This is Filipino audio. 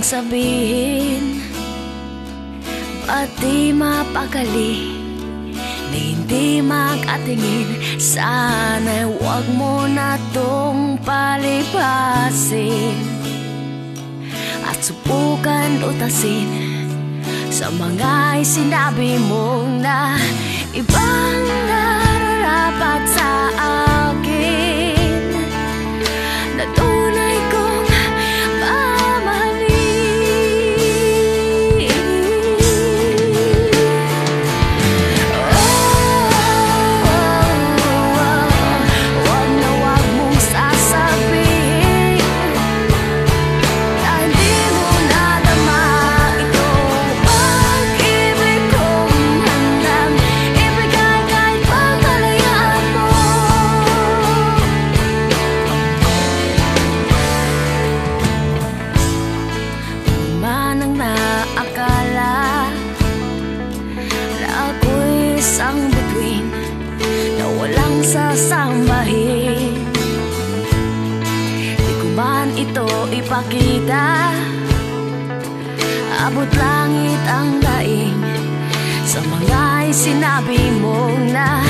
sabihin? Pati mapakali Na hindi makatingin. Sana'y huwag mo na tong palipasin. At subukan utasin Sa mga sinabi mong na Ibang walang sasambahin Di ko man ito ipakita. Abot langit ang daing Sa mga sinabi mong na